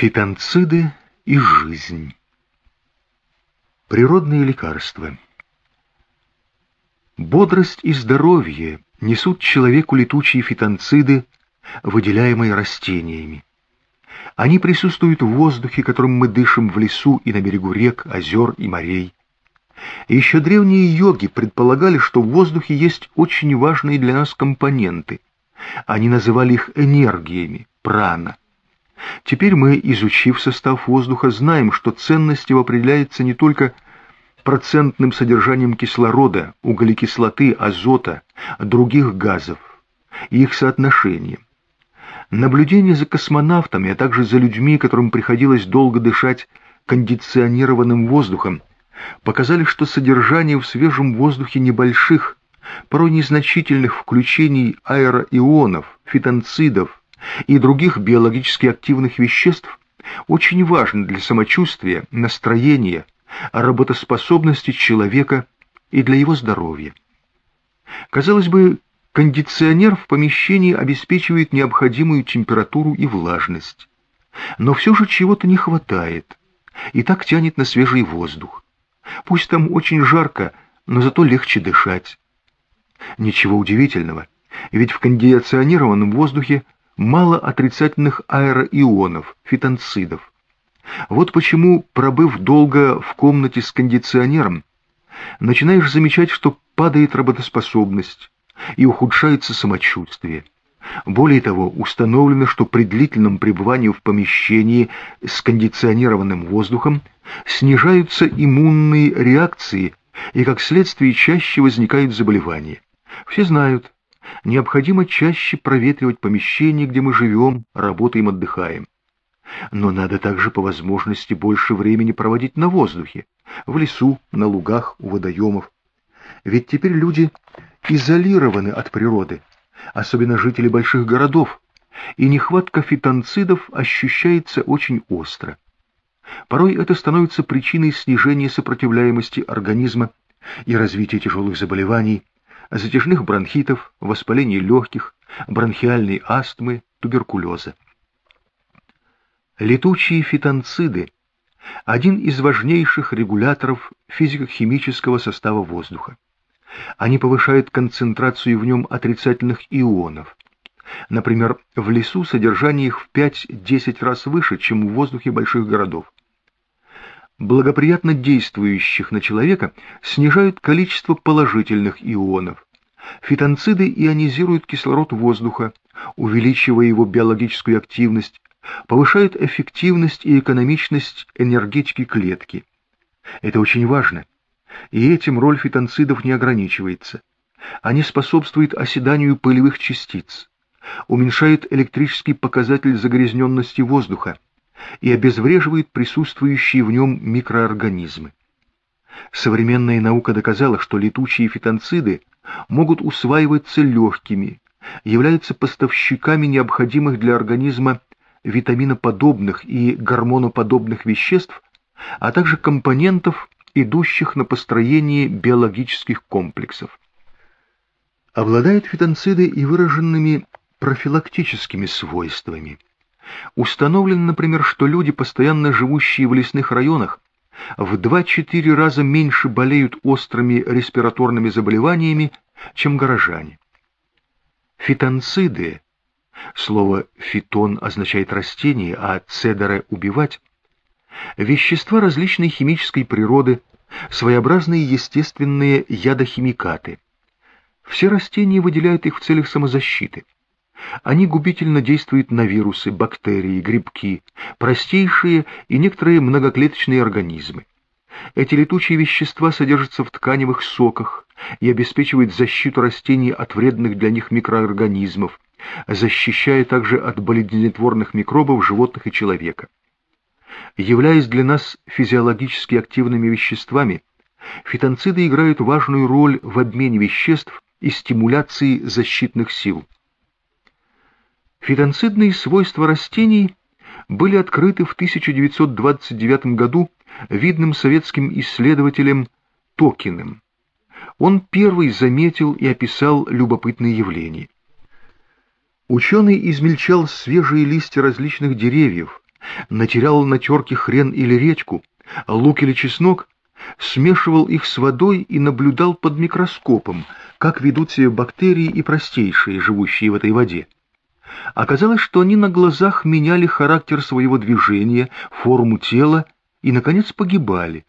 Фитонциды и жизнь. Природные лекарства. Бодрость и здоровье несут человеку летучие фитонциды, выделяемые растениями. Они присутствуют в воздухе, которым мы дышим в лесу и на берегу рек, озер и морей. Еще древние йоги предполагали, что в воздухе есть очень важные для нас компоненты. Они называли их энергиями, прана. Теперь мы, изучив состав воздуха, знаем, что ценность его определяется не только процентным содержанием кислорода, углекислоты, азота, других газов и их соотношением. Наблюдение за космонавтами, а также за людьми, которым приходилось долго дышать кондиционированным воздухом, показали, что содержание в свежем воздухе небольших, порой незначительных включений аэроионов, фитонцидов, и других биологически активных веществ очень важны для самочувствия, настроения, работоспособности человека и для его здоровья. Казалось бы, кондиционер в помещении обеспечивает необходимую температуру и влажность. Но все же чего-то не хватает, и так тянет на свежий воздух. Пусть там очень жарко, но зато легче дышать. Ничего удивительного, ведь в кондиционированном воздухе мало отрицательных аэроионов, фитонцидов. Вот почему, пробыв долго в комнате с кондиционером, начинаешь замечать, что падает работоспособность и ухудшается самочувствие. Более того, установлено, что при длительном пребывании в помещении с кондиционированным воздухом снижаются иммунные реакции и, как следствие, чаще возникают заболевания. Все знают, необходимо чаще проветривать помещение, где мы живем, работаем, отдыхаем. Но надо также по возможности больше времени проводить на воздухе, в лесу, на лугах, у водоемов. Ведь теперь люди изолированы от природы, особенно жители больших городов, и нехватка фитонцидов ощущается очень остро. Порой это становится причиной снижения сопротивляемости организма и развития тяжелых заболеваний, затяжных бронхитов, воспаления легких, бронхиальной астмы, туберкулеза. Летучие фитонциды – один из важнейших регуляторов физико-химического состава воздуха. Они повышают концентрацию в нем отрицательных ионов. Например, в лесу содержание их в 5-10 раз выше, чем в воздухе больших городов благоприятно действующих на человека, снижают количество положительных ионов. Фитонциды ионизируют кислород воздуха, увеличивая его биологическую активность, повышают эффективность и экономичность энергетики клетки. Это очень важно. И этим роль фитонцидов не ограничивается. Они способствуют оседанию пылевых частиц, уменьшают электрический показатель загрязненности воздуха, и обезвреживает присутствующие в нем микроорганизмы. Современная наука доказала, что летучие фитонциды могут усваиваться легкими, являются поставщиками необходимых для организма витаминоподобных и гормоноподобных веществ, а также компонентов, идущих на построение биологических комплексов. Обладают фитонциды и выраженными профилактическими свойствами. Установлено, например, что люди, постоянно живущие в лесных районах, в 2-4 раза меньше болеют острыми респираторными заболеваниями, чем горожане. Фитонциды, слово «фитон» означает растение, а «цедера» — убивать, вещества различной химической природы, своеобразные естественные ядохимикаты. Все растения выделяют их в целях самозащиты. Они губительно действуют на вирусы, бактерии, грибки, простейшие и некоторые многоклеточные организмы. Эти летучие вещества содержатся в тканевых соках и обеспечивают защиту растений от вредных для них микроорганизмов, защищая также от болезнетворных микробов животных и человека. Являясь для нас физиологически активными веществами, фитонциды играют важную роль в обмене веществ и стимуляции защитных сил. Фитонцидные свойства растений были открыты в 1929 году видным советским исследователем Токиным. Он первый заметил и описал любопытные явления. Ученый измельчал свежие листья различных деревьев натерял на терке хрен или редьку, лук или чеснок, смешивал их с водой и наблюдал под микроскопом, как ведут себя бактерии и простейшие, живущие в этой воде. Оказалось, что они на глазах меняли характер своего движения, форму тела и, наконец, погибали.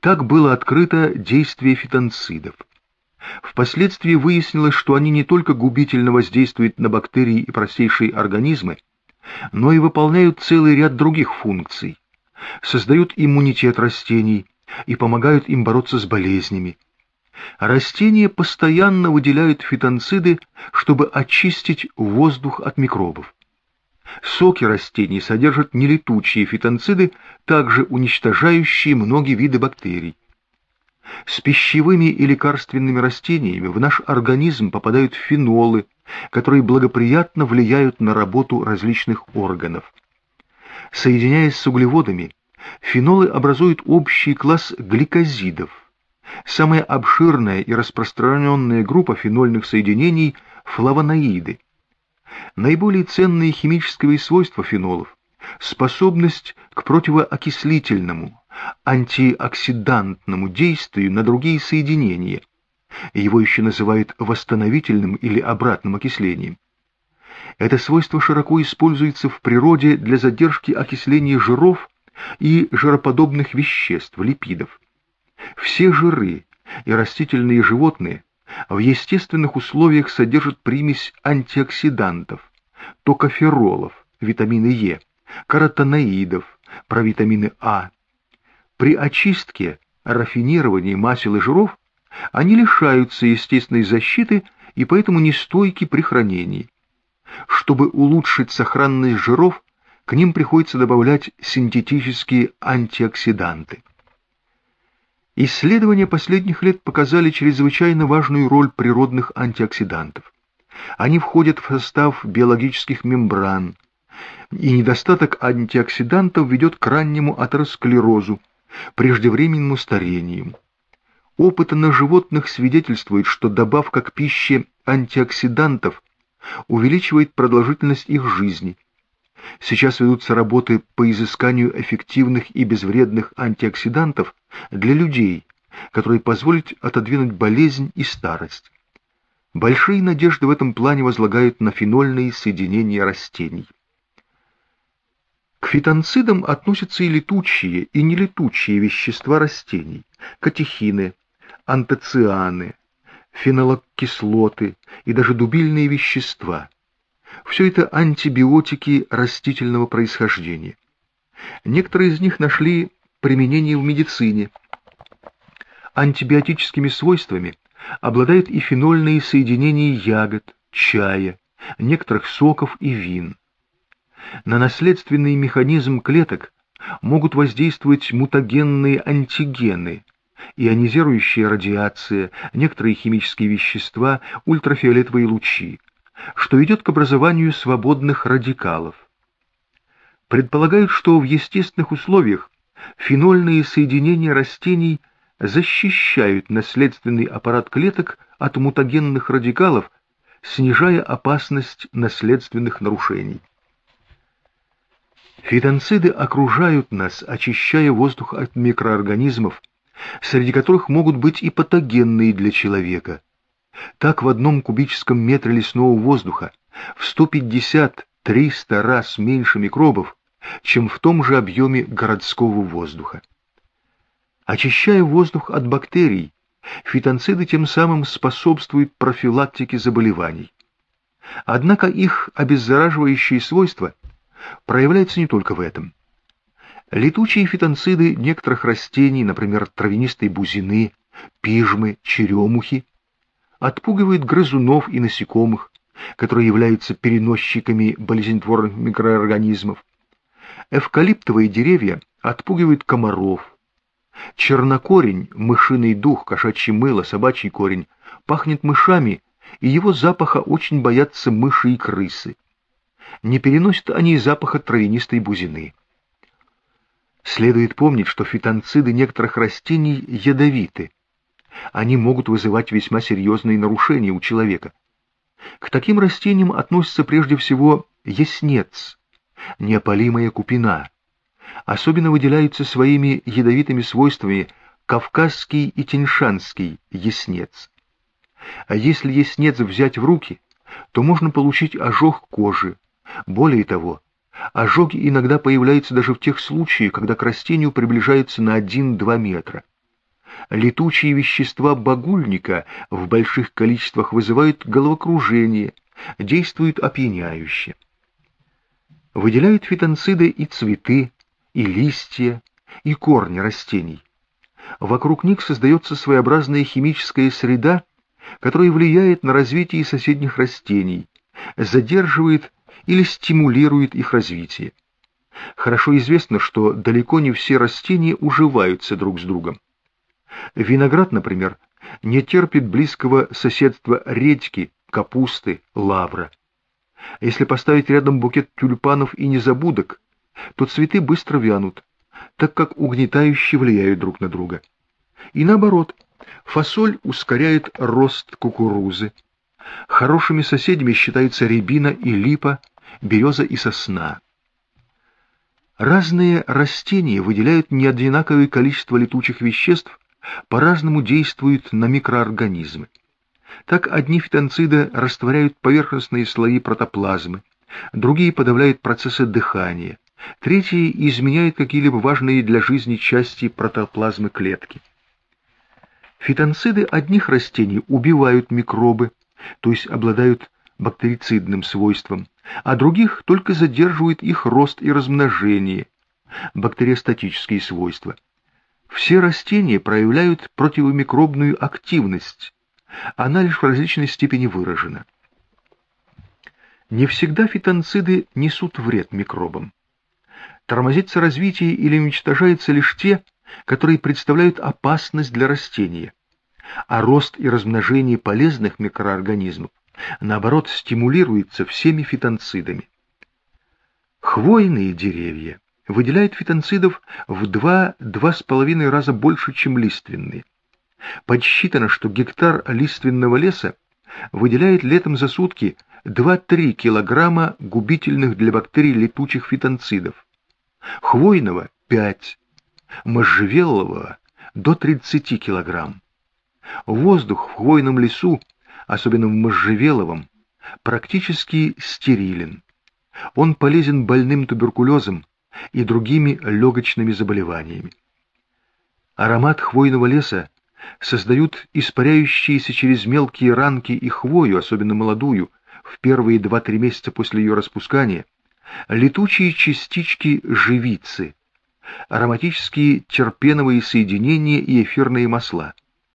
Так было открыто действие фитонцидов. Впоследствии выяснилось, что они не только губительно воздействуют на бактерии и простейшие организмы, но и выполняют целый ряд других функций, создают иммунитет растений и помогают им бороться с болезнями. Растения постоянно выделяют фитонциды, чтобы очистить воздух от микробов. Соки растений содержат нелетучие фитонциды, также уничтожающие многие виды бактерий. С пищевыми и лекарственными растениями в наш организм попадают фенолы, которые благоприятно влияют на работу различных органов. Соединяясь с углеводами, фенолы образуют общий класс гликозидов. Самая обширная и распространенная группа фенольных соединений – флавоноиды. Наиболее ценные химические свойства фенолов – способность к противоокислительному, антиоксидантному действию на другие соединения. Его еще называют восстановительным или обратным окислением. Это свойство широко используется в природе для задержки окисления жиров и жироподобных веществ, липидов. Все жиры и растительные животные в естественных условиях содержат примесь антиоксидантов, токоферолов, витамины Е, каротиноидов, провитамины А, при очистке, рафинировании масел и жиров они лишаются естественной защиты и поэтому нестойки при хранении. Чтобы улучшить сохранность жиров, к ним приходится добавлять синтетические антиоксиданты. Исследования последних лет показали чрезвычайно важную роль природных антиоксидантов. Они входят в состав биологических мембран, и недостаток антиоксидантов ведет к раннему атеросклерозу, преждевременному старению. Опыты на животных свидетельствуют, что добавка к пище антиоксидантов увеличивает продолжительность их жизни. Сейчас ведутся работы по изысканию эффективных и безвредных антиоксидантов для людей, которые позволят отодвинуть болезнь и старость. Большие надежды в этом плане возлагают на фенольные соединения растений. К фитонцидам относятся и летучие, и нелетучие вещества растений, катехины, антоцианы, фенолокислоты и даже дубильные вещества. Все это антибиотики растительного происхождения. Некоторые из них нашли применение в медицине. Антибиотическими свойствами обладают и фенольные соединения ягод, чая, некоторых соков и вин на наследственный механизм клеток могут воздействовать мутагенные антигены, ионизирующая радиация, некоторые химические вещества, ультрафиолетовые лучи, что ведет к образованию свободных радикалов. Предполагают, что в естественных условиях фенольные соединения растений защищают наследственный аппарат клеток от мутагенных радикалов, снижая опасность наследственных нарушений. Фитонциды окружают нас, очищая воздух от микроорганизмов, среди которых могут быть и патогенные для человека. Так в одном кубическом метре лесного воздуха в 150-300 раз меньше микробов, чем в том же объеме городского воздуха. Очищая воздух от бактерий, фитонциды тем самым способствуют профилактике заболеваний. Однако их обеззараживающие свойства – проявляется не только в этом. Летучие фитонциды некоторых растений, например, травянистой бузины, пижмы, черемухи, отпугивают грызунов и насекомых, которые являются переносчиками болезнетворных микроорганизмов. Эвкалиптовые деревья отпугивают комаров. Чернокорень, мышиный дух, кошачье мыло, собачий корень пахнет мышами, и его запаха очень боятся мыши и крысы не переносят они и запаха травянистой бузины. Следует помнить, что фитонциды некоторых растений ядовиты. Они могут вызывать весьма серьезные нарушения у человека. К таким растениям относится прежде всего яснец, неопалимая купина. Особенно выделяются своими ядовитыми свойствами кавказский и теньшанский яснец. А если яснец взять в руки, то можно получить ожог кожи. Более того, ожоги иногда появляются даже в тех случаях, когда к растению приближаются на 1-2 метра. Летучие вещества багульника в больших количествах вызывают головокружение, действуют опьяняюще. Выделяют фитонциды и цветы, и листья, и корни растений. Вокруг них создается своеобразная химическая среда, которая влияет на развитие соседних растений, задерживает или стимулирует их развитие. Хорошо известно, что далеко не все растения уживаются друг с другом. Виноград, например, не терпит близкого соседства редьки, капусты, лавра. Если поставить рядом букет тюльпанов и незабудок, то цветы быстро вянут, так как угнетающе влияют друг на друга. И наоборот, фасоль ускоряет рост кукурузы. Хорошими соседями считаются рябина и липа, береза и сосна. Разные растения выделяют неодинаковое количество летучих веществ, по-разному действуют на микроорганизмы. Так одни фитонциды растворяют поверхностные слои протоплазмы, другие подавляют процессы дыхания, третьи изменяют какие-либо важные для жизни части протоплазмы клетки. Фитонциды одних растений убивают микробы, то есть обладают бактерицидным свойством, а других только задерживают их рост и размножение, бактериостатические свойства. Все растения проявляют противомикробную активность, она лишь в различной степени выражена. Не всегда фитонциды несут вред микробам. Тормозится развитие или уничтожаются лишь те, которые представляют опасность для растения, а рост и размножение полезных микроорганизмов, наоборот, стимулируется всеми фитонцидами. Хвойные деревья выделяют фитонцидов в 2-2,5 раза больше, чем лиственные. Подсчитано, что гектар лиственного леса выделяет летом за сутки 2-3 килограмма губительных для бактерий летучих фитонцидов, хвойного – 5, можжевелового – до 30 килограмм. Воздух в хвойном лесу, особенно в можжевеловом, практически стерилен. Он полезен больным туберкулезом и другими легочными заболеваниями. Аромат хвойного леса создают испаряющиеся через мелкие ранки и хвою, особенно молодую, в первые два-три месяца после ее распускания, летучие частички живицы, ароматические терпеновые соединения и эфирные масла –